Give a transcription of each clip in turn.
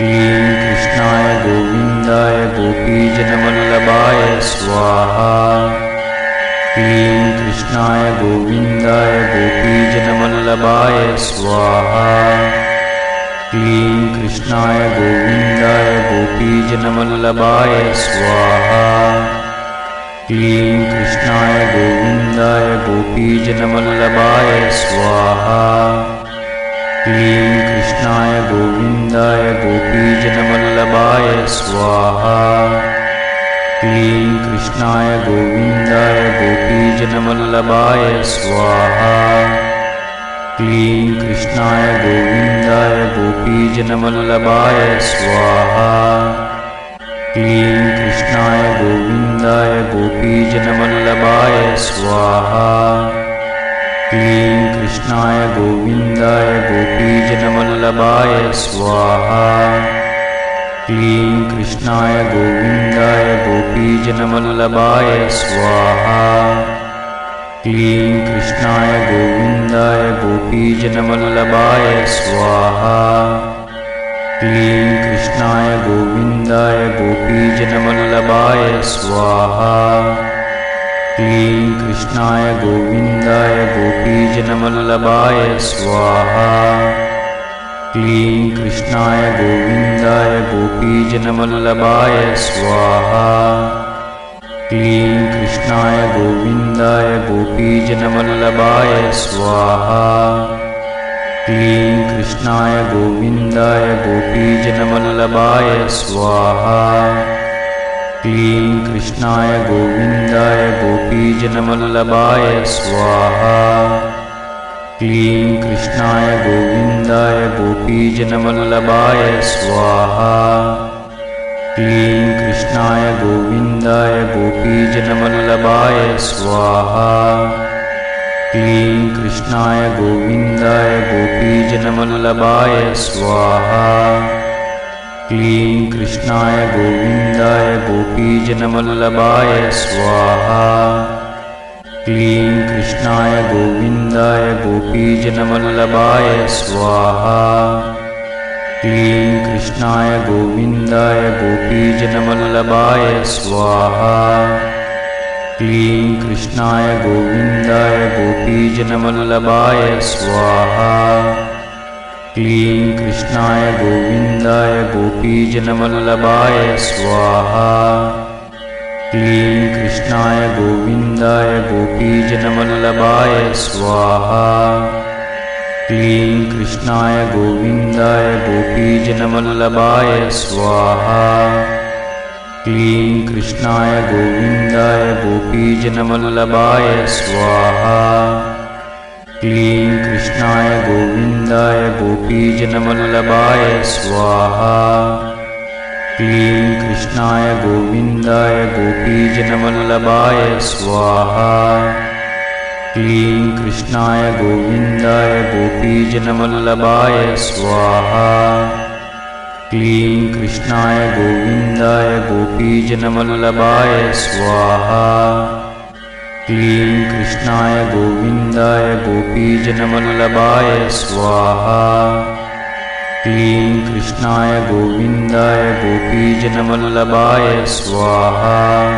क्लीं कृष्णाय गोविन्दाय गोपीजनवल्लभाय स्वाहा। क्लीं कृष्णाय गोविन्दाय गोपीजनवल्लभाय स्वाहा। क्लीं कृष्णाय गोविन्दाय गोपीजनवल्लभाय स्वाहा। क्लीं कृष्णाय गोविन्दाय गोपीजनवल्लभाय स्वाहा क्लीं कृष्णाय गोविन्दाय गोपीजनवल्लभाय स्वाहा। क्लीं कृष्णाय गोविन्दाय गोपीजनवल्लभाय स्वाहा। क्लीं कृष्णाय गोविन्दाय गोपीजनवल्लभाय स्वाहा। क्लीं कृष्णाय गोविन्दाय गोपीजनवल्लभाय स्वाहा क्लीं कृष्णाय गोविन्दाय गोपीजनवल्लभाय स्वाहा। क्लीं कृष्णाय गोविन्दाय गोपीजनवल्लभाय स्वाहा। क्लीं कृष्णाय गोविन्दाय गोपीजनवल्लभाय स्वाहा। क्लीं कृष्णाय गोविन्दाय गोपीजनवल्लभाय स्वाहा क्लीं कृष्णाय गोविन्दाय गोपीजनवल्लभाय स्वाहा। क्लीं कृष्णाय गोविन्दाय गोपीजनवल्लभाय स्वाहा। क्लीं कृष्णाय गोविन्दाय गोपीजनवल्लभाय स्वाहा। क्लीं कृष्णाय गोविन्दाय गोपीजनवल्लभाय स्वाहा क्लीं कृष्णाय गोविन्दाय गोपीजनवल्लभाय स्वाहा। क्लीं कृष्णाय गोविन्दाय गोपीजनवल्लभाय स्वाहा। क्लीं कृष्णाय गोविन्दाय गोपीजनवल्लभाय स्वाहा। क्लीं कृष्णाय गोविन्दाय गोपीजनवल्लभाय स्वाहा क्लीं कृष्णाय गोविन्दाय गोपीजनवल्लभाय स्वाहा। क्लीं कृष्णाय गोविन्दाय गोपीजनवल्लभाय स्वाहा। क्लीं कृष्णाय गोविन्दाय गोपीजनवल्लभाय स्वाहा। क्लीं कृष्णाय गोविन्दाय गोपीजनवल्लभाय स्वाहा क्लीं कृष्णाय गोविन्दाय गोपीजनवल्लभाय स्वाहा। क्लीं कृष्णाय गोविन्दाय गोपीजनवल्लभाय स्वाहा। क्लीं कृष्णाय गोविन्दाय गोपीजनवल्लभाय स्वाहा। क्लीं कृष्णाय गोविन्दाय गोपीजनवल्लभाय स्वाहा क्लीं कृष्णाय गोविन्दाय गोपीजनवल्लभाय स्वाहा। क्लीं कृष्णाय गोविन्दाय गोपीजनवल्लभाय स्वाहा। क्लीं कृष्णाय गोविन्दाय गोपीजनवल्लभाय स्वाहा। क्लीं कृष्णाय गोविन्दाय गोपीजनवल्लभाय स्वाहा क्लीं कृष्णाय गोविन्दाय गोपीजनवल्लभाय स्वाहा। क्लीं कृष्णाय गोविन्दाय गोपीजनवल्लभाय स्वाहा।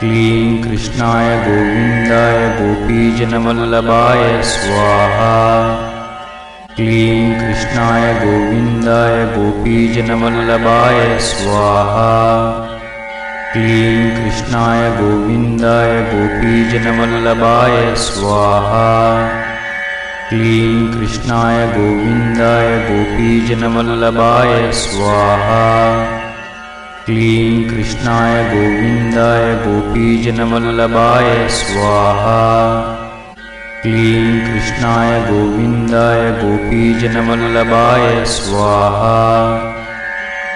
क्लीं कृष्णाय गोविन्दाय गोपीजनवल्लभाय स्वाहा। क्लीं कृष्णाय गोविन्दाय गोपीजनवल्लभाय स्वाहा क्लीं कृष्णाय गोविन्दाय गोपीजनवल्लभाय स्वाहा। क्लीं कृष्णाय गोविन्दाय गोपीजनवल्लभाय स्वाहा। क्लीं कृष्णाय गोविन्दाय गोपीजनवल्लभाय स्वाहा। क्लीं कृष्णाय गोविन्दाय गोपीजनवल्लभाय स्वाहा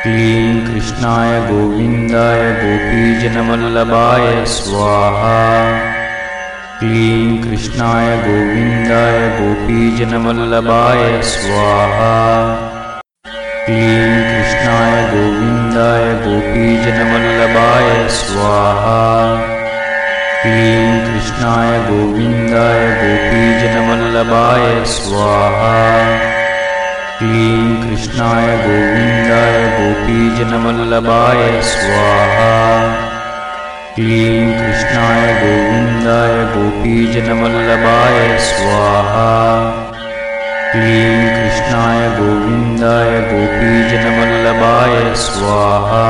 क्लीं कृष्णाय गोविन्दाय गोपीजनवल्लभाय स्वाहा। क्लीं कृष्णाय गोविन्दाय गोपीजनवल्लभाय स्वाहा। क्लीं कृष्णाय गोविन्दाय गोपीजनवल्लभाय स्वाहा। क्लीं कृष्णाय गोविन्दाय गोपीजनवल्लभाय स्वाहा। क्लीं कृष्णाय गोविन्दाय गोपीजनवल्लभाय स्वाहा। क्लीं कृष्णाय गोविन्दाय गोपीजनवल्लभाय स्वाहा। क्लीं कृष्णाय गोविन्दाय गोपीजनवल्लभाय स्वाहा।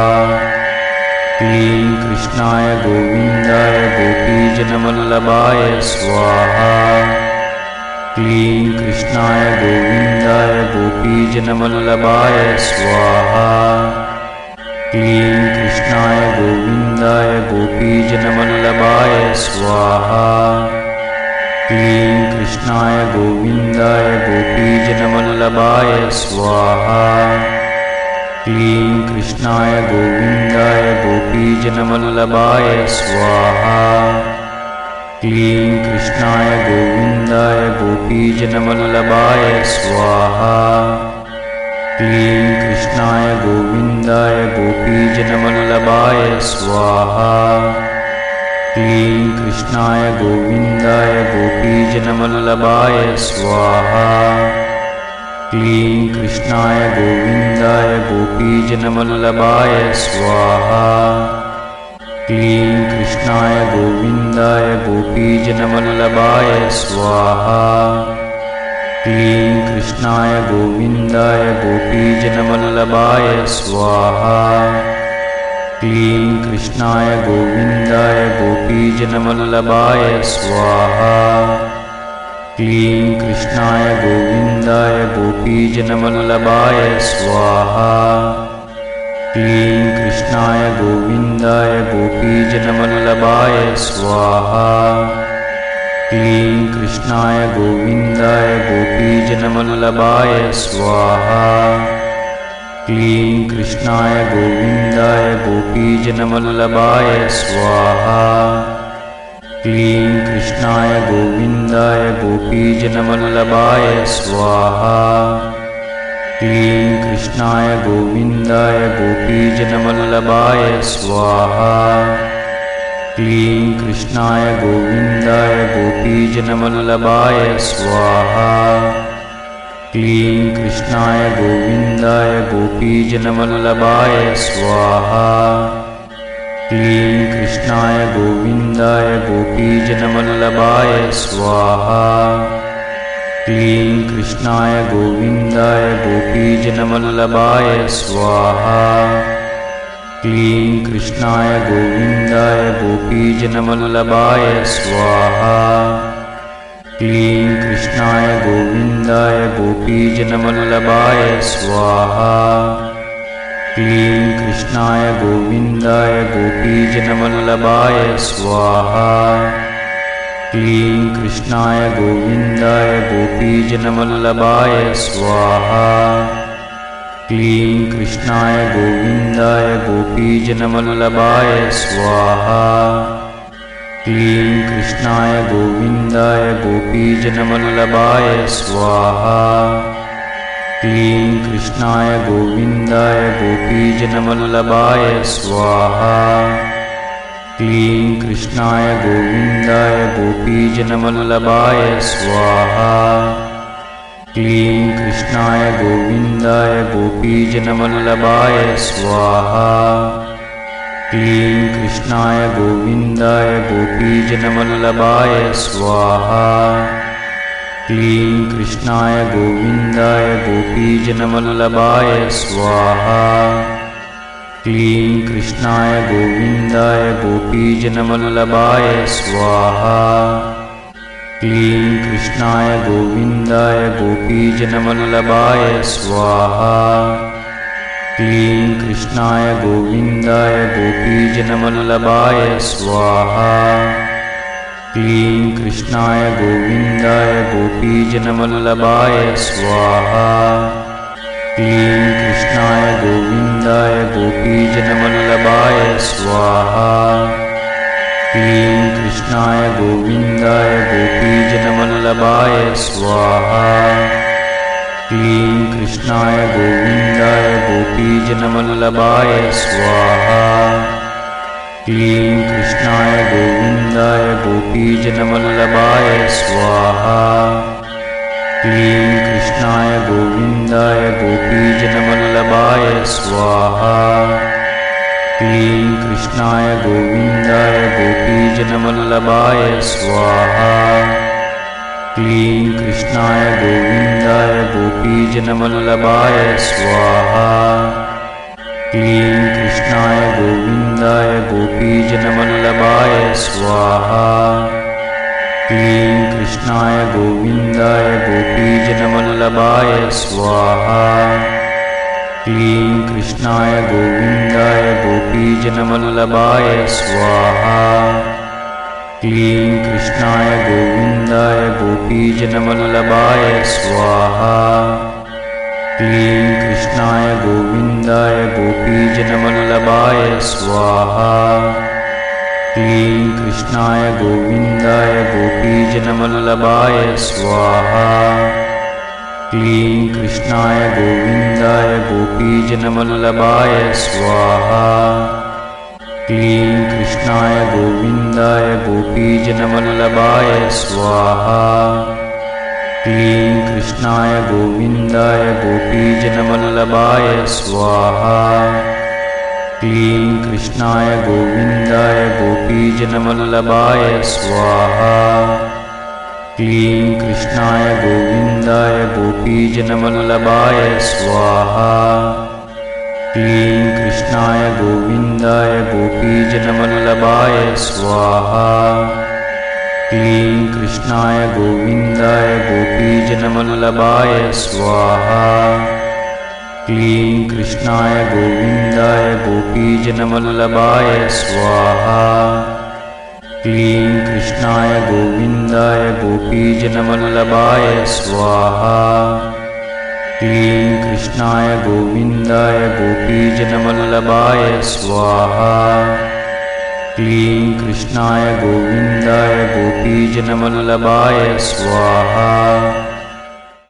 क्लीं कृष्णाय गोविन्दाय गोपीजनवल्लभाय स्वाहा क्लीं कृष्णाय गोविन्दाय गोपीजनवल्लभाय स्वाहा। क्लीं कृष्णाय गोविन्दाय गोपीजनवल्लभाय स्वाहा। क्लीं कृष्णाय गोविन्दाय गोपीजनवल्लभाय स्वाहा। क्लीं कृष्णाय गोविन्दाय गोपीजनवल्लभाय स्वाहा क्लीं कृष्णाय गोविन्दाय गोपीजनवल्लभाय स्वाहा। क्लीं कृष्णाय गोविन्दाय गोपीजनवल्लभाय स्वाहा। क्लीं कृष्णाय गोविन्दाय गोपीजनवल्लभाय स्वाहा। क्लीं कृष्णाय गोविन्दाय गोपीजनवल्लभाय स्वाहा क्लीं कृष्णाय गोविन्दाय गोपीजनवल्लभाय स्वाहा। क्लीं कृष्णाय गोविन्दाय गोपीजनवल्लभाय स्वाहा। क्लीं कृष्णाय गोविन्दाय गोपीजनवल्लभाय स्वाहा। क्लीं कृष्णाय गोविन्दाय गोपीजनवल्लभाय स्वाहा क्लीं कृष्णाय गोविन्दाय गोपीजनवल्लभाय स्वाहा। क्लीं कृष्णाय गोविन्दाय गोपीजनवल्लभाय स्वाहा। क्लीं कृष्णाय गोविन्दाय गोपीजनवल्लभाय स्वाहा। क्लीं कृष्णाय गोविन्दाय गोपीजनवल्लभाय स्वाहा क्लीं कृष्णाय गोविन्दाय गोपीजनवल्लभाय स्वाहा। क्लीं कृष्णाय गोविन्दाय गोपीजनवल्लभाय स्वाहा। क्लीं कृष्णाय गोविन्दाय गोपीजनवल्लभाय स्वाहा। क्लीं कृष्णाय गोविन्दाय गोपीजनवल्लभाय स्वाहा क्लीं कृष्णाय गोविन्दाय गोपीजनवल्लभाय स्वाहा। क्लीं कृष्णाय गोविन्दाय गोपीजनवल्लभाय स्वाहा। क्लीं कृष्णाय गोविन्दाय गोपीजनवल्लभाय स्वाहा। क्लीं कृष्णाय गोविन्दाय गोपीजनवल्लभाय स्वाहा क्लीं कृष्णाय गोविन्दाय गोपीजनवल्लभाय स्वाहा। क्लीं कृष्णाय गोविन्दाय गोपीजनवल्लभाय स्वाहा। क्लीं कृष्णाय गोविन्दाय गोपीजनवल्लभाय स्वाहा। क्लीं कृष्णाय गोविन्दाय गोपीजनवल्लभाय स्वाहा क्लीं कृष्णाय गोविन्दाय गोपीजनवल्लभाय स्वाहा। क्लीं कृष्णाय गोविन्दाय गोपीजनवल्लभाय स्वाहा। क्लीं कृष्णाय गोविन्दाय गोपीजनवल्लभाय स्वाहा। क्लीं कृष्णाय गोविन्दाय गोपीजनवल्लभाय स्वाहा क्लीं कृष्णाय गोविन्दाय गोपीजनवल्लभाय स्वाहा। क्लीं कृष्णाय गोविन्दाय गोपीजनवल्लभाय स्वाहा। क्लीं कृष्णाय गोविन्दाय गोपीजनवल्लभाय स्वाहा। क्लीं कृष्णाय गोविन्दाय गोपीजनवल्लभाय स्वाहा क्लीं कृष्णाय गोविन्दाय गोपीजनवल्लभाय स्वाहा। क्लीं कृष्णाय गोविन्दाय गोपीजनवल्लभाय स्वाहा। क्लीं कृष्णाय गोविन्दाय गोपीजनवल्लभाय स्वाहा। क्लीं कृष्णाय गोविन्दाय गोपीजनवल्लभाय स्वाहा। क्लीं कृष्णाय गोविन्दाय गोपीजनवल्लभाय स्वाहा। क्लीं कृष्णाय गोविन्दाय गोपीजनवल्लभाय स्वाहा। क्लीं कृष्णाय गोविन्दाय गोपीजनवल्लभाय स्वाहा। क्लीं कृष्णाय गोविन्दाय गोपीजनवल्लभाय स्वाहा क्लीं कृष्णाय गोविन्दाय गोपीजनवल्लभाय स्वाहा। क्लीं कृष्णाय गोविन्दाय गोपीजनवल्लभाय स्वाहा। क्लीं कृष्णाय गोविन्दाय गोपीजनवल्लभाय स्वाहा। क्लीं कृष्णाय गोविन्दाय गोपीजनवल्लभाय स्वाहा क्लीं कृष्णाय गोविन्दाय गोपीजनवल्लभाय स्वाहा। क्लीं कृष्णाय गोविन्दाय गोपीजनवल्लभाय स्वाहा। क्लीं कृष्णाय गोविन्दाय गोपीजनवल्लभाय स्वाहा। क्लीं कृष्णाय गोविन्दाय गोपीजनवल्लभाय स्वाहा क्लीं कृष्णाय गोविन्दाय गोपीजनवल्लभाय स्वाहा। क्लीं कृष्णाय गोविन्दाय गोपीजनवल्लभाय स्वाहा। क्लीं कृष्णाय गोविन्दाय गोपीजनवल्लभाय स्वाहा। क्लीं कृष्णाय गोविन्दाय गोपीजनवल्लभाय स्वाहा क्लीं कृष्णाय गोविन्दाय गोपीजनवल्लभाय स्वाहा। क्लीं कृष्णाय गोविन्दाय गोपीजनवल्लभाय स्वाहा। क्लीं कृष्णाय गोविन्दाय गोपीजनवल्लभाय स्वाहा। क्लीं कृष्णाय गोविन्दाय गोपीजनवल्लभाय स्वाहा